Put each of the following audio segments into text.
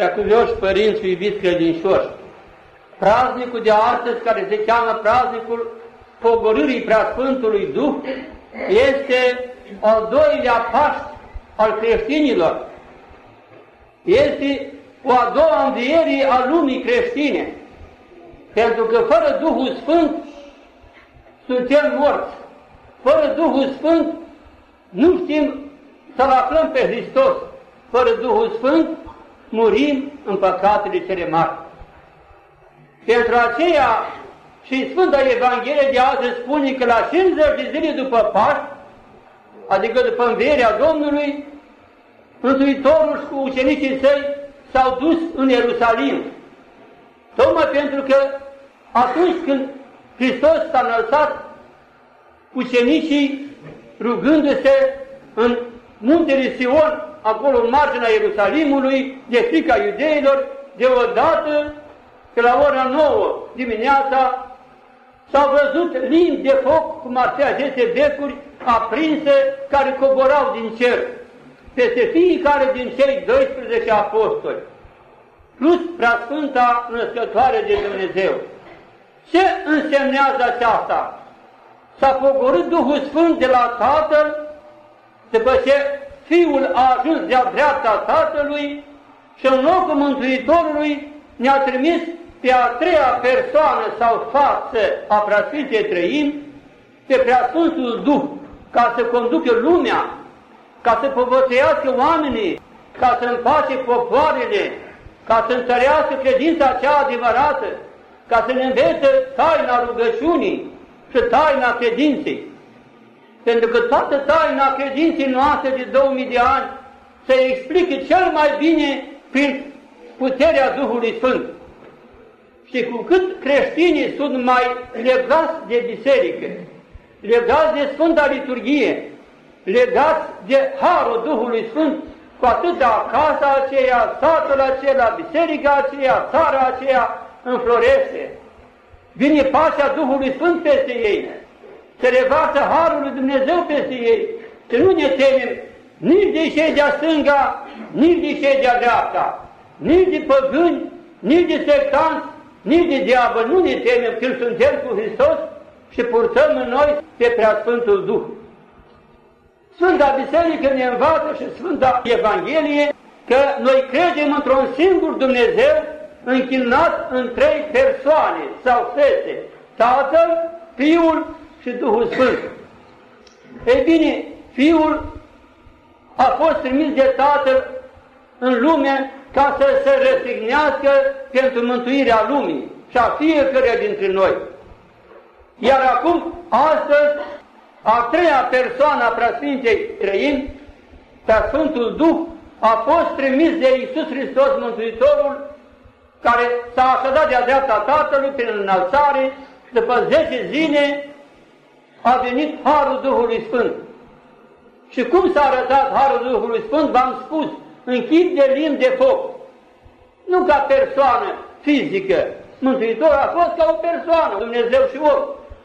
preacuvioși părinți și iubiți credincioși, praznicul de astăzi, care se cheamă praznicul pogorârii preasfântului Duh, este al doilea Paști al creștinilor. Este o a doua înviere a lumii creștine. Pentru că fără Duhul Sfânt suntem morți. Fără Duhul Sfânt nu știm să-L aflăm pe Hristos. Fără Duhul Sfânt murim în păcatele cele mari. Pentru aceea și Sfânta Evanghelie de azi spune că la 50 de zile după Paști, adică după învierea Domnului, Mântuitorul și cu ucenicii săi s-au dus în Ierusalim. Tocmai pentru că atunci când Hristos s-a înălțat, ucenicii rugându-se în muntele Sion, acolo în marginea Ierusalimului, de frica iudeilor, deodată, că la ora 9 dimineața, s-au văzut limbi de foc, cum ar fi aceste becuri aprinse, care coborau din cer, peste fiecare din cei 12 apostoli, plus preasfânta născătoare de Dumnezeu. Ce însemnează aceasta? S-a pogorât Duhul Sfânt de la Tatăl, după ce Fiul a ajuns de-a dreapta Tatălui și în locul Mântuitorului ne-a trimis pe a treia persoană sau față a Preasfintei Trăim, pe Preasfântul Duh, ca să conducă lumea, ca să povățăiască oamenii, ca să împace popoarele, ca să întărească credința cea adevărată, ca să ne învețe taina rugăciunii și taina credinței. Pentru că toată taina credinței noastre de 2000 de ani se explică cel mai bine prin puterea Duhului Sfânt. Și cu cât creștinii sunt mai legați de biserică, legați de Sfânta Liturghie, legați de Harul Duhului Sfânt, cu atâta casa aceea, satul acela, biserica aceea, țara aceea înflorește. Vine pacea Duhului Sfânt peste ei, se revarsă Harul lui Dumnezeu peste ei, să nu ne temem nici de cei de-a stânga, nici de cei de-a dreapta, nici de păgâni, nici de sectanți, nici de diavol, nu ne temem când suntem cu Hristos și purtăm în noi pe Preasfântul Duh. Sfânta Biserică ne învață și Sfânta Evanghelie că noi credem într-un singur Dumnezeu închinat în trei persoane sau fete, Tatăl, Fiul și Duhul Sfânt. Ei bine, Fiul a fost trimis de Tatăl în lume ca să se resignească pentru mântuirea lumii și a fiecare dintre noi. Iar acum, astăzi, a treia persoană a Preasfintei Trăim, pe Sfântul Duh, a fost trimis de Iisus Hristos Mântuitorul, care s-a așezat de-a dreapta Tatălui prin înălțare și după 10 zile a venit Harul Duhului Sfânt. Și cum s-a arătat Harul Duhului Sfânt, v-am spus, în chip de limb de foc. Nu ca persoană fizică. Mântuitorul a fost ca o persoană, Dumnezeu și om.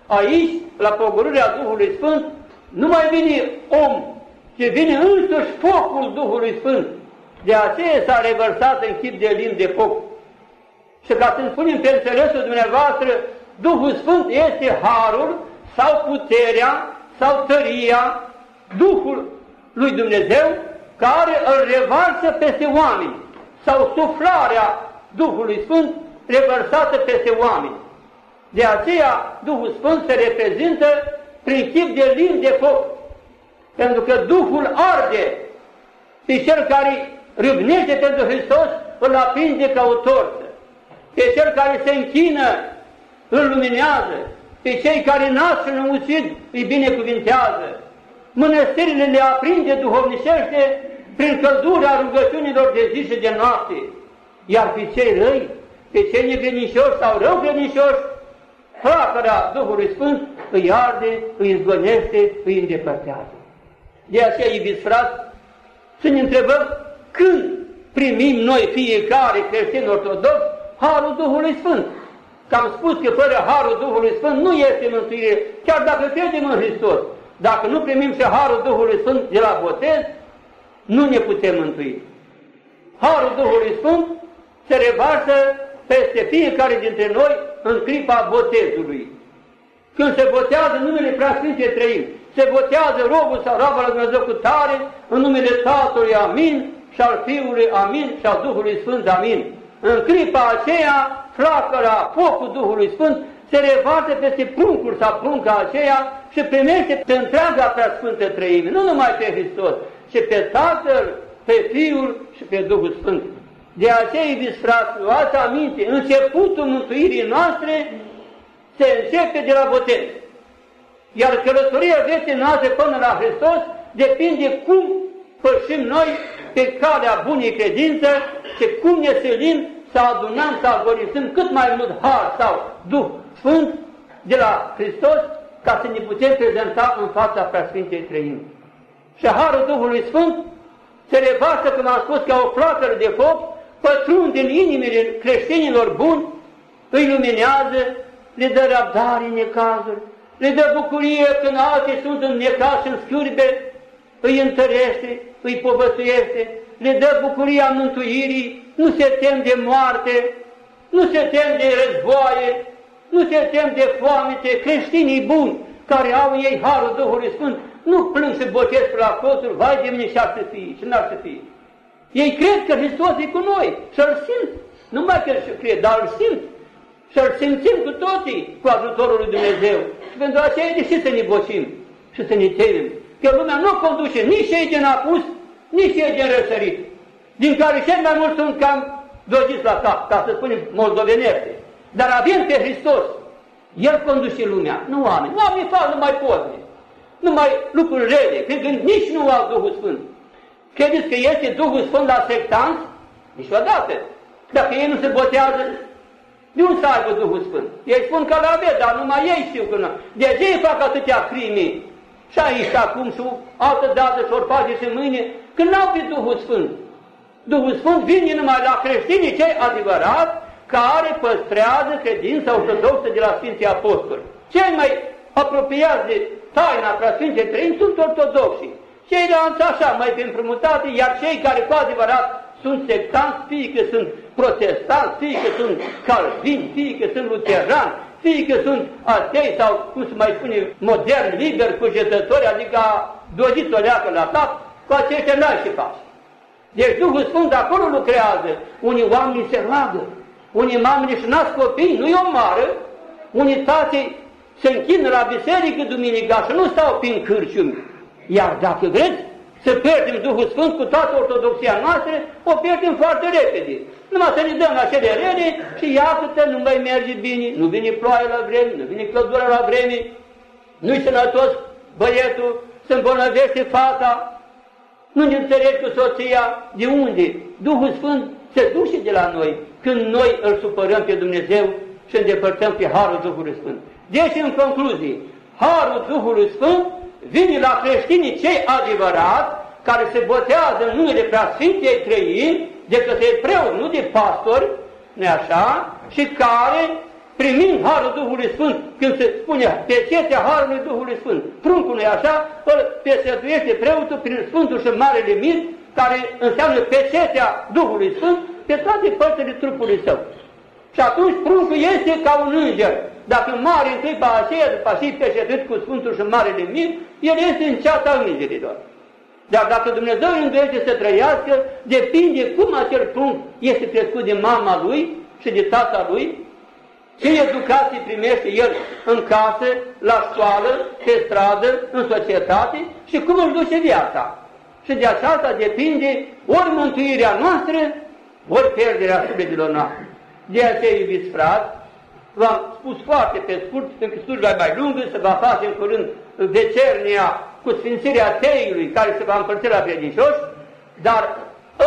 Aici, la pogorârea Duhului Sfânt, nu mai vine om, ci vine însuși focul Duhului Sfânt. De aceea s-a revărsat în chip de limb de foc. Și ca să spunem pe înțelesul dumneavoastră, Duhul Sfânt este harul sau puterea sau tăria, Duhul lui Dumnezeu care îl revarsă peste oameni sau suflarea Duhului Sfânt revărsată peste oameni. De aceea Duhul Sfânt se reprezintă prin chip de limb de foc, pentru că Duhul arde pe cel care râvnește pentru Hristos îl aprinde ca o torță, pe cel care se închină îl luminează, pe cei care nasc în ucid îi binecuvintează, mănăstirile le aprinde duhovnicește prin căldura rugăciunilor de zi și de noapte, iar pe cei răi, pe cei negrenișoși sau rău grenișoși, flacăra Duhului Sfânt îi arde, îi izgonește, îi îndepărtează. De aceea, iubiți frați, să ne întrebăm când primim noi fiecare creștin ortodox Harul Duhului Sfânt. Că am spus că fără Harul Duhului Sfânt nu este mântuire, chiar dacă credem în Hristos. Dacă nu primim și Harul Duhului Sfânt de la botez, nu ne putem mântui. Harul Duhului Sfânt se revarsă peste fiecare dintre noi în clipa botezului. Când se botează numele Preasfinte Trăim, se botează robul sau raba la Dumnezeu cu tare, în numele Tatălui Amin și al Fiului Amin și al Duhului Sfânt Amin. În clipa aceea, flacăra, focul Duhului Sfânt se revarsă peste pruncul sau prunca aceea și primește pe întreaga Preasfântă Trăime, nu numai pe Hristos, ci pe Tatăl, pe Fiul și pe Duhul Sfânt. De aceea, iubiți frați, luați aminte, începutul mântuirii noastre se începe de la botez. Iar călătoria vieții noastre până la Hristos depinde cum pășim noi pe calea bunei credință și cum ne silim să adunăm, să agonisim cât mai mult har sau Duh Sfânt de la Hristos ca să ne putem prezenta în fața Preasfintei Trăimi. Și Harul Duhului Sfânt se revarsă, cum am spus, ca o flacără de foc, pătrund în inimile creștinilor buni, îi luminează, le dă răbdare în necazuri, le dă bucurie când alții sunt în necaz și în scurbe, îi întărește, îi povățuiește, le dă bucuria mântuirii, nu se tem de moarte, nu se tem de războaie, nu se tem de foamete, creștinii buni care au ei Harul Duhului Sfânt, nu plâng și botez pe la colțul, vai de mine și ar să fie, și n-ar să fie. Ei cred că Hristos e cu noi și îl simt. Nu mai că și cred, dar îl simt. Și îl simțim cu toții cu ajutorul lui Dumnezeu. Și pentru aceea e de ce să ne bocim și să ne temem. Că lumea nu conduce nici cei din apus, nici cei din răsărit. Din care cel mai mulți sunt cam dogiți la cap, ca să spunem moldovenește. Dar avem pe Hristos. El conduce lumea, nu oameni. Oamenii fac numai pozne, numai lucruri rele, că nici nu au Duhul Sfânt. Credeți că este Duhul Sfânt la sectanți? Niciodată. Dacă ei nu se botează, de unde să aibă Duhul Sfânt? Ei spun că la avea, dar numai ei știu că nu. De ce ei fac atâtea crime? Și aici, și acum, și altă dată, și ori face și mâine, că n-au pe Duhul Sfânt. Duhul Sfânt vine numai la creștinii cei adevărați, care păstrează credința ortodoxă de la Sfinții Apostoli. Cei mai apropiați de taina Sfintei Trăini sunt ortodoxii. Ceilalți așa, mai pe împrumutate, iar cei care cu adevărat sunt sectanți, fie că sunt protestanți, fie că sunt calvini, fie că sunt luterani, fie că sunt atei sau, cum se mai spune, modern, liber, cugetători, adică dojit o leacă la cap, cu aceștia n-ai ce faci. Deci Duhul Sfânt acolo lucrează. Unii oameni se roagă, unii mame își nasc copii, nu-i omoară, unii tații se închină la biserică duminica și nu stau prin cârciumi. Iar dacă vreți să pierdem Duhul Sfânt cu toată ortodoxia noastră, o pierdem foarte repede. Numai să ne dăm la cele rele și iată nu mai merge bine, nu vine ploaie la vreme, nu vine căldură la vreme, nu-i sănătos băietul, se îmbolnăvește fata, nu ne înțelegi cu soția, de unde? Duhul Sfânt se duce de la noi când noi îl supărăm pe Dumnezeu și îndepărtăm pe Harul Duhului Sfânt. Deci, în concluzie, Harul Duhului Sfânt vine la creștinii cei adevărați, care se botează în numele Preasfintei Trăini, de către preot, nu de pastori, nu așa? Și care, primind Harul Duhului Sfânt, când se spune pecetea Harului Duhului Sfânt, pruncul nu așa, îl pesătuiește preotul prin Sfântul și Marele Mir, care înseamnă pecetea Duhului Sfânt pe toate părțile trupului său. Și atunci pruncul este ca un înger, dacă mare în clipa aceea, după și peșetrit cu Sfântul și Marele Mir, el este în ceata îngerilor. Dar dacă Dumnezeu îi îndoiește să trăiască, depinde cum acel prunc este crescut de mama lui și de tata lui, ce educație primește el în casă, la școală, pe stradă, în societate și cum își duce viața. Și de aceasta depinde ori mântuirea noastră, ori pierderea sufletelor noastre. De aceea, iubiți frați, v-am spus foarte pe scurt, pentru că slujba e mai lungă, să va face în curând vecernia cu sfințirea teiului care se va împărți la credincioși, dar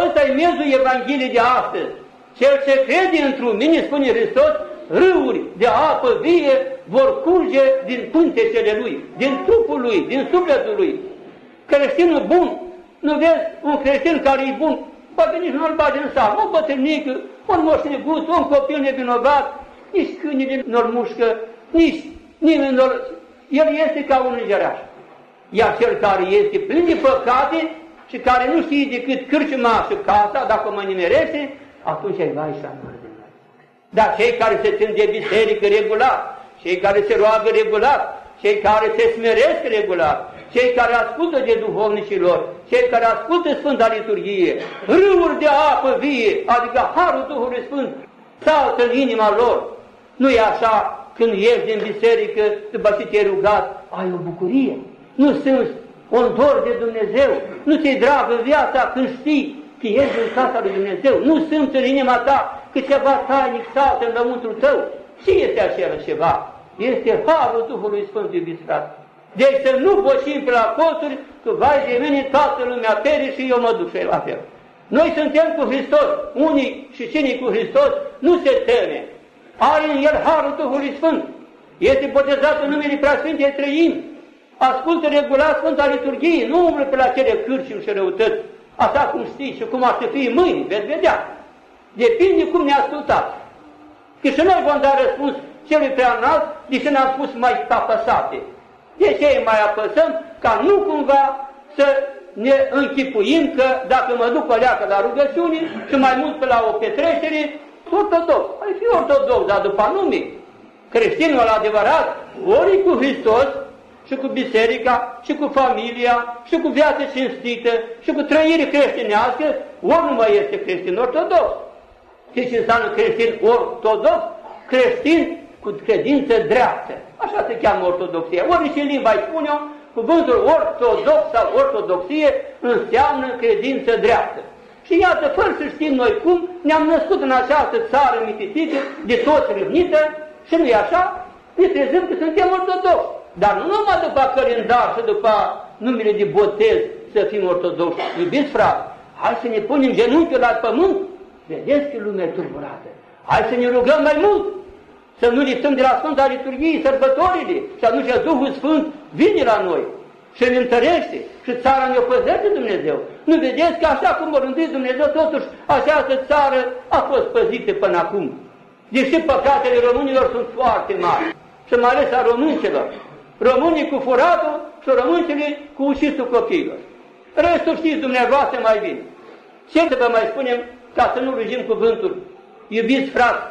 ăsta e miezul Evangheliei de astăzi. Cel ce crede într-un mine, spune Hristos, râuri de apă vie vor curge din pântecele lui, din trupul lui, din sufletul lui. Creștinul bun, nu vezi un creștin care e bun, poate nici nu-l bage în sală, o bătrânică, un moșnegut, un copil nevinovat, nici câinile nu-l mușcă, nici nimeni nu El este ca un îngeraș. Iar cel care este plin de păcate, și care nu știe decât cârciuma și casa, dacă mă nimerește, atunci ai vai și Dar cei care se țin de biserică regulat, cei care se roagă regulat, cei care se smeresc regulat, cei care ascultă de duhovnicilor, cei care ascultă Sfânta Liturghie, râuri de apă vie, adică Harul Duhului Sfânt, saltă în inima lor. Nu e așa când ieși din biserică, după ce te-ai rugat, ai o bucurie. Nu simți un dor de Dumnezeu, nu ți-e dragă viața când știi că ești în casa lui Dumnezeu, nu simți în inima ta că ceva tainic saltă în lăuntrul tău. Ce este acela ceva? Este Harul Duhului Sfânt, iubiți frate. Deci să nu boșim pe la colțuri, că vai de mine toată lumea pere și eu mă duc și la fel. Noi suntem cu Hristos, unii și cine cu Hristos nu se teme. Are în el Harul Duhului Sfânt. Este botezat în numele Preasfintei Trăim. Ascultă regulat Sfânta Liturghie, nu umblă pe la cele cârciuri și răutăți, așa cum știți și cum ar fi mâini, veți vedea. Depinde cum ne ascultați. Că și noi vom da răspuns celui prea înalt, deși ne-am spus mai tapăsate. De ce mai apăsăm? Ca nu cumva să ne închipuim că dacă mă duc pe leacă la rugăciune și mai mult pe la o petrecere, ortodox. Ai fi ortodox, dar după nume. Creștinul adevărat, ori cu Hristos, și cu biserica, și cu familia, și cu viață cinstită, și cu trăire creștinească, ori nu mai este creștin ortodox. Știți ce înseamnă creștin ortodox? Creștin cu credință dreaptă. Așa se cheamă ortodoxia. Ori și în limba îi spune cuvântul ortodox sau ortodoxie înseamnă credință dreaptă. Și iată, fără să știm noi cum, ne-am născut în această țară mititică, de toți râvnită, și nu e așa, ne trezim că suntem ortodoxi. Dar nu numai după calendar și după numele de botez să fim ortodoxi. Iubiți frate, hai să ne punem genunchiul la pământ, vedeți că lumea e turburată. Hai să ne rugăm mai mult, să nu lipsăm de la Sfânta Liturghie, sărbătorile, și atunci Duhul Sfânt vine la noi și ne întărește și țara ne-o păzește Dumnezeu. Nu vedeți că așa cum a rânduit Dumnezeu, totuși această țară a fost păzită până acum. Deși păcatele românilor sunt foarte mari, și mai ales a româncelor. Românii cu furatul și româncele cu ușitul copiilor. Restul știți dumneavoastră mai bine. Ce să vă mai spunem ca să nu rugim cuvântul? Iubiți frați,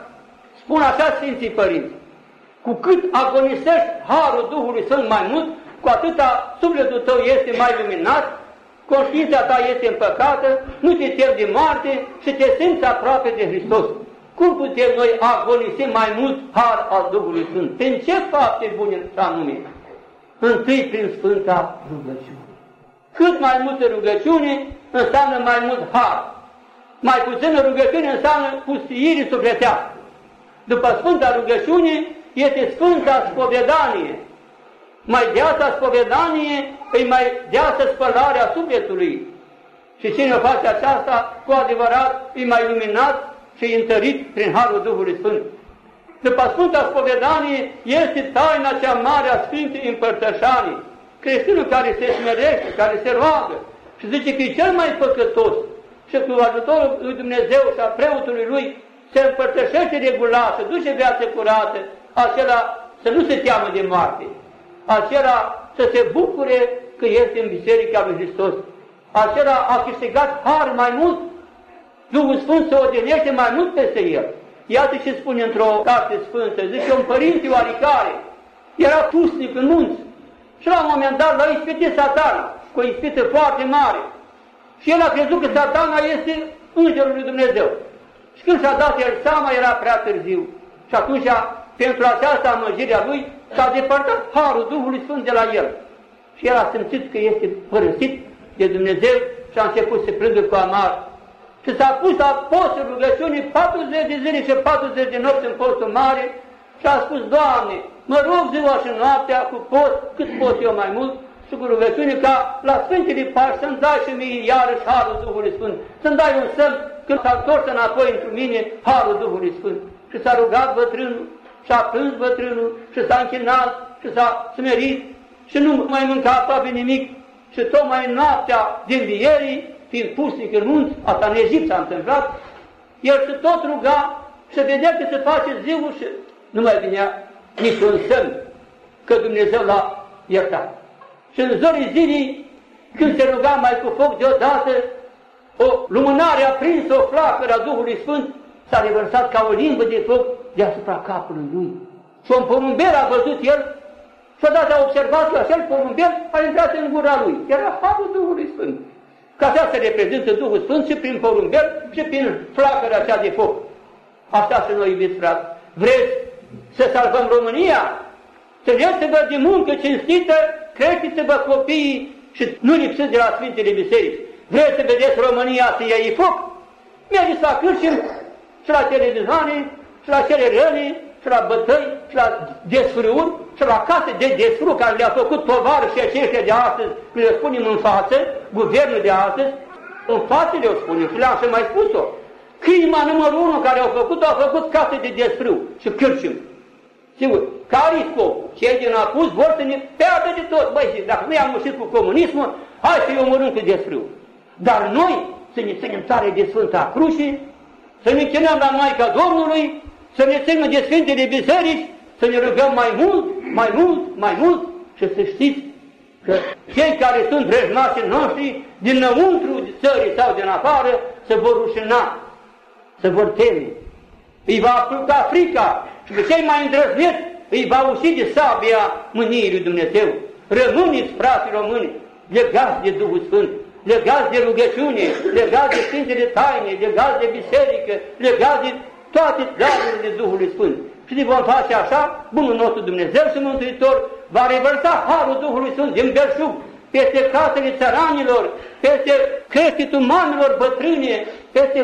Spun așa Sfinții Părinți, cu cât agonisești Harul Duhului Sfânt mai mult, cu atâta sufletul tău este mai luminat, conștiința ta este împăcată, nu te temi de moarte și te simți aproape de Hristos. Cum putem noi agonisi mai mult Har al Duhului Sfânt? Prin ce fapte bune anume? Întâi prin Sfânta rugăciune. Cât mai multă rugăciune înseamnă mai mult Har. Mai puțină rugăciune înseamnă pustiire sufletească după Sfânta rugăciune, este Sfânta spovedanie. Mai deasă spovedanie îi mai deasă spălarea sufletului. Și cine face aceasta, cu adevărat, e mai luminat și întărit prin Harul Duhului Sfânt. După Sfânta Spovedanie este taina cea mare a Sfintei Împărtășanii. Creștinul care se smerește, care se roagă și zice că e cel mai păcătos și cu ajutorul lui Dumnezeu și a preotului lui se împărtășește regulat, să duce viață curată, acela să nu se teamă de moarte, acela să se bucure că este în Biserica lui Hristos, acela a câștigat har mai mult, Duhul Sfânt se odinește mai mult peste el. Iată ce spune într-o carte sfântă, zice un părinte oarecare, era pusnic în munți și la un moment dat l-a ispitit satana, cu o ispită foarte mare. Și el a crezut că satana este Îngerul lui Dumnezeu. Și când și-a dat el seama, era prea târziu. Și atunci, pentru această amăgire a lui, s-a depărtat Harul Duhului Sfânt de la el. Și el a simțit că este părăsit de Dumnezeu și a început să plângă cu amar. Și s-a pus la postul rugăciunii 40 de zile și 40 de nopți în postul mare și a spus, Doamne, mă rog ziua și noaptea cu post, cât pot eu mai mult, și cu rugăciune ca la Sfântele Pași să-mi dai și mie iarăși Harul Duhului Sfânt, să-mi dai un semn când s-a întors înapoi într mine Harul Duhului Sfânt. Și s-a rugat bătrânul, și a plâns bătrânul, și s-a închinat, și s-a smerit, și nu mai mânca aproape nimic. Și tocmai în noaptea din vierii, fiind pusnic în munți, asta în Egipt s-a întâmplat, el se tot ruga și vedea că se face ziua și nu mai vinea niciun semn că Dumnezeu l-a iertat. Și în zorii zilei când se ruga mai cu foc deodată, o lumânare aprinsă, o flacără a Duhului Sfânt, s-a revărsat ca o limbă de foc deasupra capului lui. Și un porumbel a văzut el și odată a observat că acel porumbel a intrat în gura lui. Era harul Duhului Sfânt. Ca așa se reprezintă Duhul Sfânt și prin porumbel și prin flacăra aceea de foc. Asta să noi iubiți, frate. Vreți să salvăm România? Să vă de muncă cinstită, creștiți-vă copiii și nu lipsiți de la Sfintele Biserici. Vreți să vedeți România să iei foc? Mergeți la cârșim și la televizoane și la cele răni și la bătăi și la desfrâuri și la case de desfru care le-a făcut tovară și aceștia de astăzi, când le spunem în față, guvernul de astăzi, în față le-o spunem și le-am mai spus-o. Crima numărul unu care au făcut, au făcut case de desfrâu și cârșim. Sigur, care-i scopul? Cei din acuz vor să ne pierdă de tot. Băi, zic, dacă noi am mușit cu comunismul, hai să-i omorâm cu desfrâu. Dar noi să ne ținem tare de Sfânta Cruce, să ne chinăm la Maica Domnului, să ne ținem de Sfintele Biserici, să ne rugăm mai mult, mai mult, mai mult și să știți că cei care sunt vrăjmașii noștri, dinăuntru țării sau din afară, se vor rușina, se vor teme. Îi va apuca frica și pe cei mai îndrăzneți îi va uși de sabia mâniei lui Dumnezeu. Rămâniți, frații români, legați de Duhul Sfânt, legați de rugăciune, legați de Sfintele Taine, legați de biserică, legați de toate darurile Duhului Sfânt. Și ne vom face așa, Bunul nostru Dumnezeu și Mântuitor va revărsa Harul Duhului Sfânt din belșug peste casele țăranilor, peste creștii umanilor bătrâne, peste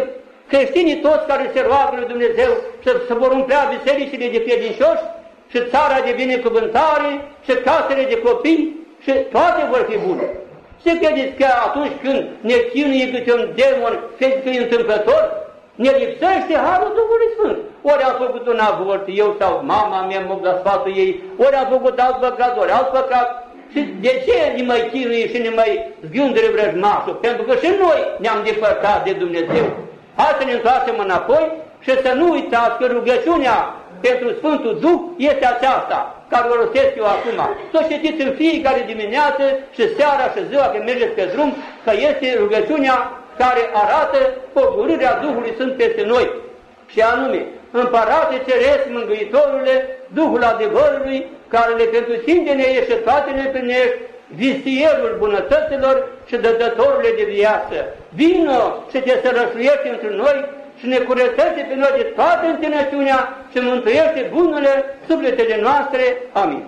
creștinii toți care se roagă lui Dumnezeu să, să vor umplea bisericile de credincioși și țara de binecuvântare și casele de copii și toate vor fi bune. Se credeți că atunci când ne chinuie câte un demon, credeți că e întâmplător? Ne lipsește Harul Duhului Sfânt. Ori am făcut un avort, eu sau mama mea mă la sfatul ei, ori am făcut alt păcat, ori alt păcat. Și de ce ne mai chinuie și ne mai zghiundere vrăjmașul? Pentru că și noi ne-am depărtat de Dumnezeu. Hai să ne întoarcem înapoi și să nu uitați că rugăciunea pentru Sfântul Duh este aceasta, care o rostesc eu acum. Să știți în fiecare dimineață și seara și ziua când mergeți pe drum, că este rugăciunea care arată pogorârea Duhului Sfânt peste noi. Și anume, Împărate Ceresc, Mângâitorule, Duhul adevărului, care le pentru tine ne și toate ne prinești, vistierul bunătăților și dădătorile de viață. Vino și te sărășluiește între noi și ne curățește pe noi de toată întinăciunea și mântuiește bunurile sufletele noastre. Amin.